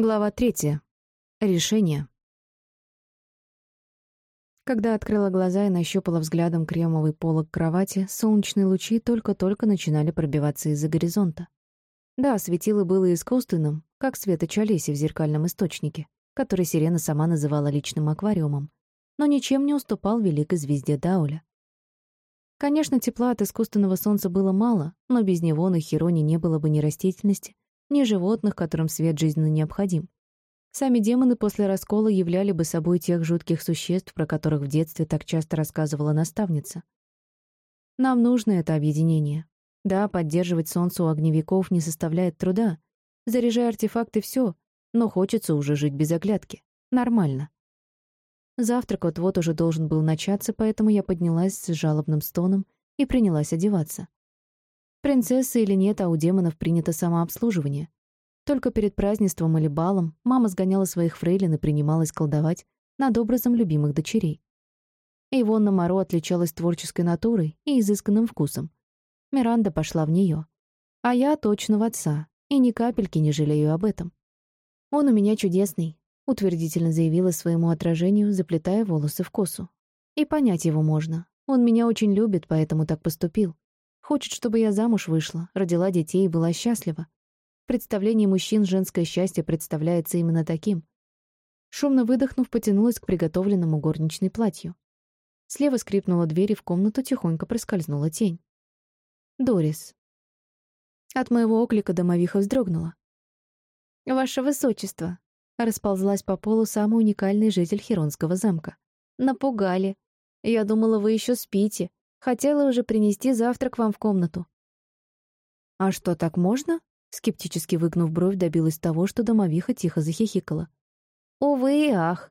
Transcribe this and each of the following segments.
Глава третья. Решение. Когда открыла глаза и нащупала взглядом кремовый полог кровати, солнечные лучи только-только начинали пробиваться из-за горизонта. Да, светило было искусственным, как светоч Олеси в зеркальном источнике, который Сирена сама называла личным аквариумом, но ничем не уступал великой звезде Дауля. Конечно, тепла от искусственного солнца было мало, но без него на Хероне не было бы ни растительности, ни животных, которым свет жизненно необходим. Сами демоны после раскола являли бы собой тех жутких существ, про которых в детстве так часто рассказывала наставница. Нам нужно это объединение. Да, поддерживать солнце у огневиков не составляет труда. Заряжай артефакты все, но хочется уже жить без оглядки. Нормально. Завтрак вот-вот уже должен был начаться, поэтому я поднялась с жалобным стоном и принялась одеваться. Принцесса или нет, а у демонов принято самообслуживание. Только перед празднеством или балом мама сгоняла своих фрейлин и принималась колдовать над образом любимых дочерей. Ивонна Моро отличалась творческой натурой и изысканным вкусом. Миранда пошла в нее, А я точно в отца, и ни капельки не жалею об этом. «Он у меня чудесный», — утвердительно заявила своему отражению, заплетая волосы в косу. «И понять его можно. Он меня очень любит, поэтому так поступил. Хочет, чтобы я замуж вышла, родила детей и была счастлива. В представлении мужчин женское счастье представляется именно таким. Шумно выдохнув, потянулась к приготовленному горничной платью. Слева скрипнула дверь, и в комнату тихонько проскользнула тень. Дорис. От моего оклика домовиха вздрогнула. «Ваше высочество!» — расползлась по полу самый уникальный житель Херонского замка. «Напугали. Я думала, вы еще спите. Хотела уже принести завтрак вам в комнату». «А что, так можно?» Скептически выгнув бровь, добилась того, что домовиха тихо захихикала. «Увы и ах.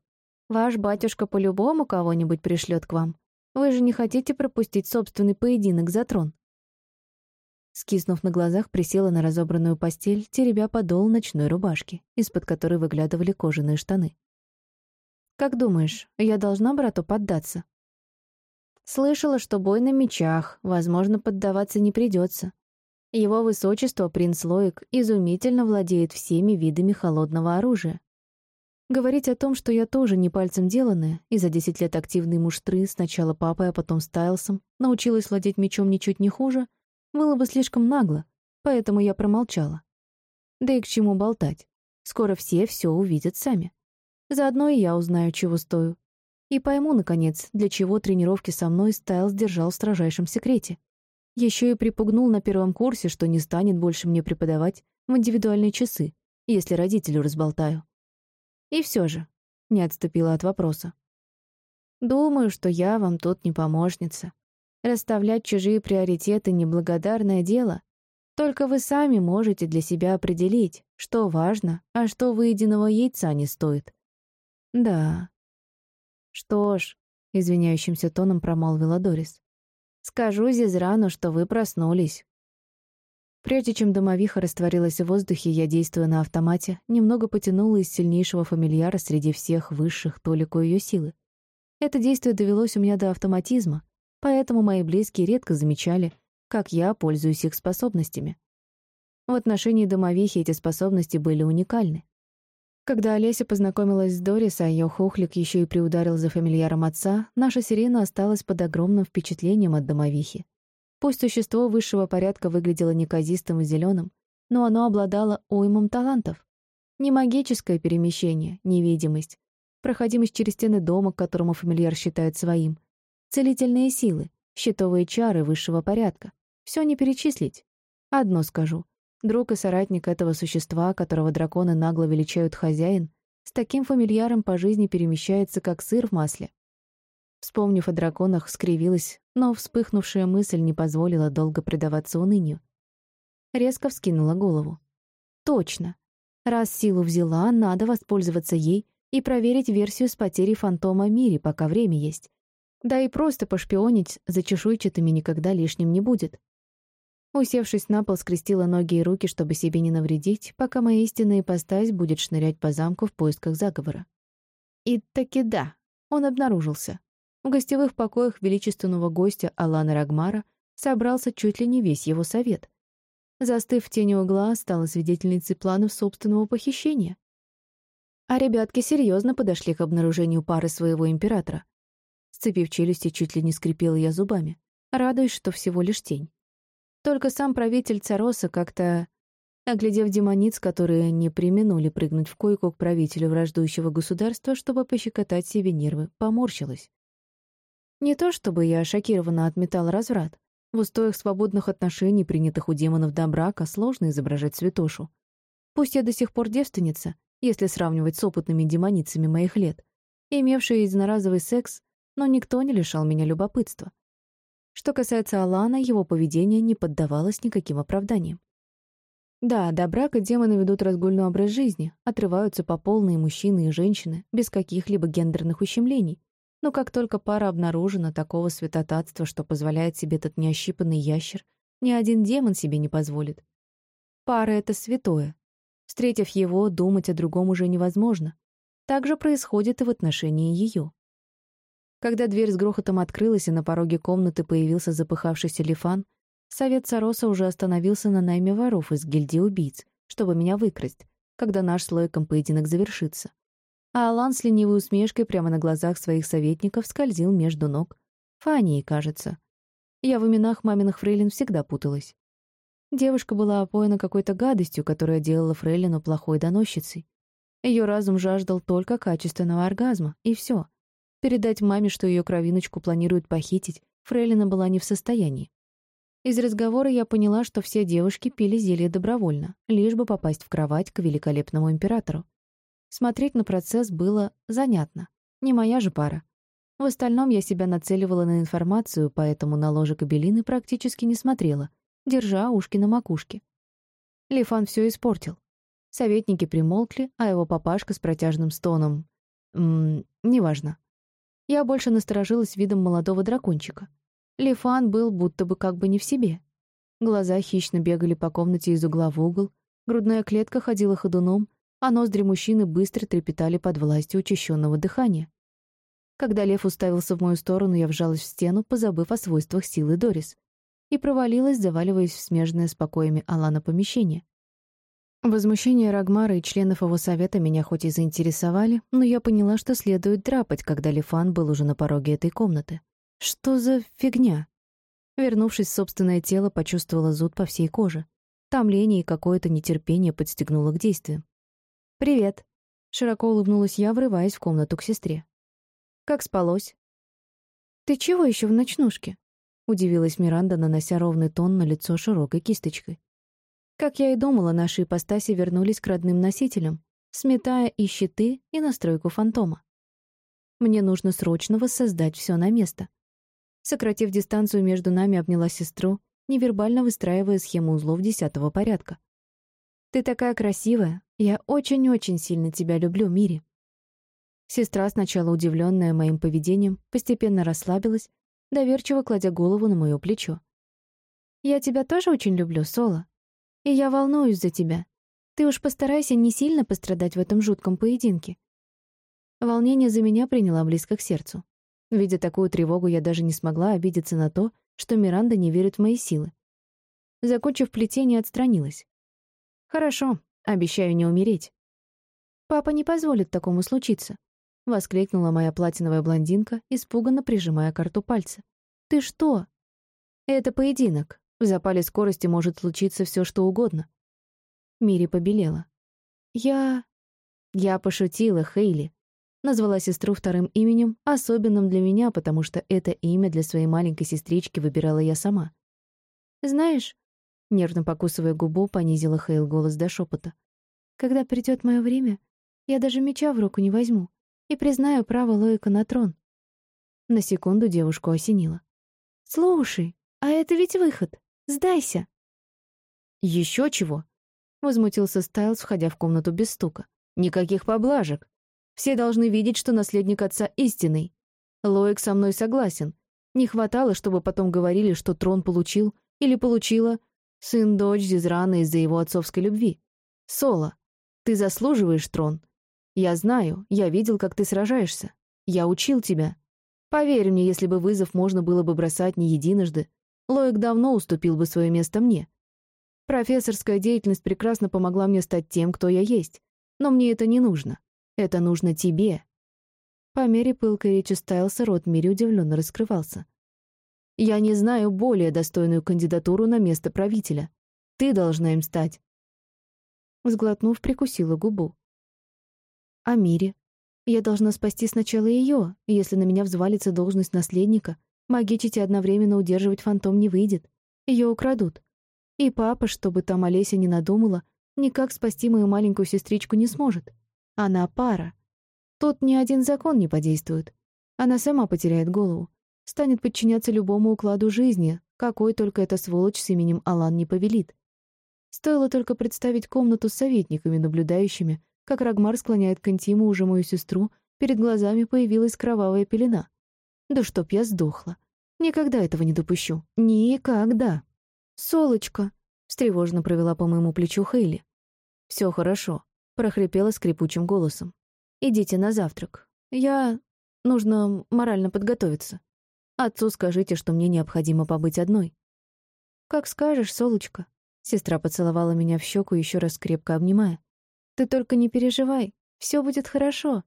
Ваш батюшка по-любому кого-нибудь пришлет к вам. Вы же не хотите пропустить собственный поединок за трон?» Скиснув на глазах, присела на разобранную постель, теребя подол ночной рубашки, из-под которой выглядывали кожаные штаны. «Как думаешь, я должна брату поддаться?» Слышала, что бой на мечах, возможно, поддаваться не придется. Его высочество, принц Лоик, изумительно владеет всеми видами холодного оружия. Говорить о том, что я тоже не пальцем деланная, и за десять лет активной муштры, сначала папой, а потом Стайлсом, научилась владеть мечом ничуть не хуже, было бы слишком нагло, поэтому я промолчала. Да и к чему болтать? Скоро все все увидят сами. Заодно и я узнаю, чего стою. И пойму, наконец, для чего тренировки со мной Стайлз держал в строжайшем секрете. Еще и припугнул на первом курсе, что не станет больше мне преподавать в индивидуальные часы, если родителю разболтаю. И все же, не отступила от вопроса. Думаю, что я вам тут не помощница. Расставлять чужие приоритеты — неблагодарное дело. Только вы сами можете для себя определить, что важно, а что выеденного яйца не стоит. Да, «Что ж», — извиняющимся тоном промолвила Дорис, «скажу Зизрану, что вы проснулись». Прежде чем домовиха растворилась в воздухе, я, действуя на автомате, немного потянула из сильнейшего фамильяра среди всех высших толику ее силы. Это действие довелось у меня до автоматизма, поэтому мои близкие редко замечали, как я пользуюсь их способностями. В отношении домовихи эти способности были уникальны. Когда Олеся познакомилась с Дорис, а ее хохлик еще и приударил за фамильяром отца, наша сирена осталась под огромным впечатлением от домовихи. Пусть существо высшего порядка выглядело неказистым и зеленым, но оно обладало уймом талантов. Не магическое перемещение, невидимость, проходимость через стены дома, к которому фамильяр считает своим, целительные силы, щитовые чары высшего порядка. Все не перечислить. Одно скажу. Друг и соратник этого существа, которого драконы нагло величают хозяин, с таким фамильяром по жизни перемещается, как сыр в масле. Вспомнив о драконах, скривилась, но вспыхнувшая мысль не позволила долго предаваться унынию. Резко вскинула голову. «Точно. Раз силу взяла, надо воспользоваться ей и проверить версию с потерей фантома Мири, пока время есть. Да и просто пошпионить за чешуйчатыми никогда лишним не будет. Усевшись на пол, скрестила ноги и руки, чтобы себе не навредить, пока моя истинная ипостась будет шнырять по замку в поисках заговора. И таки да, он обнаружился. В гостевых покоях величественного гостя Алана Рагмара собрался чуть ли не весь его совет. Застыв в тени угла, стала свидетельницей планов собственного похищения. А ребятки серьезно подошли к обнаружению пары своего императора. Сцепив челюсти, чуть ли не скрипела я зубами, радуясь, что всего лишь тень. Только сам правитель Цароса как-то... Оглядев демониц, которые не применули прыгнуть в койку к правителю враждующего государства, чтобы пощекотать себе нервы, поморщилась. Не то чтобы я шокированно отметал разврат. В устоях свободных отношений, принятых у демонов до брака, сложно изображать святошу. Пусть я до сих пор девственница, если сравнивать с опытными демоницами моих лет, имевшие единоразовый секс, но никто не лишал меня любопытства. Что касается Алана, его поведение не поддавалось никаким оправданиям. Да, до брака демоны ведут разгульный образ жизни, отрываются по полной мужчины и женщины, без каких-либо гендерных ущемлений. Но как только пара обнаружена такого святотатства, что позволяет себе этот неощипанный ящер, ни один демон себе не позволит. Пара — это святое. Встретив его, думать о другом уже невозможно. Так же происходит и в отношении ее. Когда дверь с грохотом открылась, и на пороге комнаты появился запыхавшийся Лифан, совет Сароса уже остановился на найме воров из гильдии убийц, чтобы меня выкрасть, когда наш с Лойком поединок завершится. А Алан с ленивой усмешкой прямо на глазах своих советников скользил между ног. Фании, кажется. Я в именах маминых фрейлин всегда путалась. Девушка была опоена какой-то гадостью, которая делала фрейлину плохой доносчицей. Ее разум жаждал только качественного оргазма, и все — Передать маме, что ее кровиночку планируют похитить, Фрейлина была не в состоянии. Из разговора я поняла, что все девушки пили зелье добровольно, лишь бы попасть в кровать к великолепному императору. Смотреть на процесс было занятно. Не моя же пара. В остальном я себя нацеливала на информацию, поэтому на ложе кабелины практически не смотрела, держа ушки на макушке. Лифан все испортил. Советники примолкли, а его папашка с протяжным стоном... Ммм, неважно. Я больше насторожилась видом молодого дракончика. Лифан был будто бы как бы не в себе. Глаза хищно бегали по комнате из угла в угол, грудная клетка ходила ходуном, а ноздри мужчины быстро трепетали под властью учащенного дыхания. Когда лев уставился в мою сторону, я вжалась в стену, позабыв о свойствах силы Дорис, и провалилась, заваливаясь в смежное с покоями Алана помещение. Возмущение Рагмара и членов его совета меня хоть и заинтересовали, но я поняла, что следует драпать, когда Лифан был уже на пороге этой комнаты. Что за фигня? Вернувшись в собственное тело, почувствовала зуд по всей коже. Томление и какое-то нетерпение подстегнуло к действиям. «Привет», — широко улыбнулась я, врываясь в комнату к сестре. «Как спалось?» «Ты чего еще в ночнушке?» — удивилась Миранда, нанося ровный тон на лицо широкой кисточкой. Как я и думала, наши ипостаси вернулись к родным носителям, сметая и щиты, и настройку фантома. Мне нужно срочно воссоздать все на место. Сократив дистанцию между нами, обняла сестру, невербально выстраивая схему узлов десятого порядка. «Ты такая красивая. Я очень-очень сильно тебя люблю, Мири». Сестра, сначала удивленная моим поведением, постепенно расслабилась, доверчиво кладя голову на мое плечо. «Я тебя тоже очень люблю, Соло. И я волнуюсь за тебя. Ты уж постарайся не сильно пострадать в этом жутком поединке. Волнение за меня приняла близко к сердцу. Видя такую тревогу, я даже не смогла обидеться на то, что Миранда не верит в мои силы. Закончив плетение, отстранилась. «Хорошо, обещаю не умереть». «Папа не позволит такому случиться», — воскликнула моя платиновая блондинка, испуганно прижимая карту пальца. «Ты что?» «Это поединок. В запале скорости может случиться все, что угодно. Мири побелела. Я... Я пошутила, Хейли. Назвала сестру вторым именем, особенным для меня, потому что это имя для своей маленькой сестрички выбирала я сама. «Знаешь...» — нервно покусывая губу, понизила Хейл голос до шепота. «Когда придет мое время, я даже меча в руку не возьму и признаю право Лоика на трон». На секунду девушку осенило. «Слушай, а это ведь выход. Сдайся!» «Еще чего?» — возмутился Стайлз, входя в комнату без стука. «Никаких поблажек. Все должны видеть, что наследник отца истинный. Лоик со мной согласен. Не хватало, чтобы потом говорили, что трон получил или получила сын-дочь Зизрана из-за его отцовской любви. Соло, ты заслуживаешь трон. Я знаю, я видел, как ты сражаешься. Я учил тебя. Поверь мне, если бы вызов можно было бы бросать не единожды, Лоик давно уступил бы свое место мне. Профессорская деятельность прекрасно помогла мне стать тем, кто я есть, но мне это не нужно. Это нужно тебе». По мере пылкой речи Стайлса рот Мири удивленно раскрывался. «Я не знаю более достойную кандидатуру на место правителя. Ты должна им стать». Сглотнув, прикусила губу. «А Мире? Я должна спасти сначала ее. Если на меня взвалится должность наследника, магичить и одновременно удерживать фантом не выйдет. Ее украдут. И папа, чтобы там Олеся не надумала, никак спасти мою маленькую сестричку не сможет. Она пара. Тут ни один закон не подействует. Она сама потеряет голову. Станет подчиняться любому укладу жизни, какой только эта сволочь с именем Алан не повелит. Стоило только представить комнату с советниками, наблюдающими, как Рагмар склоняет к интиму уже мою сестру, перед глазами появилась кровавая пелена. Да чтоб я сдохла. Никогда этого не допущу. Никогда. «Солочка!» — встревожно провела по моему плечу Хейли. Все хорошо», — прохрипела скрипучим голосом. Идите на завтрак. Я... Нужно морально подготовиться. Отцу скажите, что мне необходимо побыть одной. Как скажешь, Солочка. Сестра поцеловала меня в щеку, еще раз крепко обнимая. Ты только не переживай, все будет хорошо.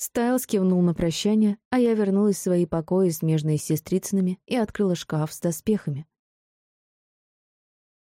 Стайлс кивнул на прощание, а я вернулась в свои покои, с сестрицынами, и открыла шкаф с доспехами.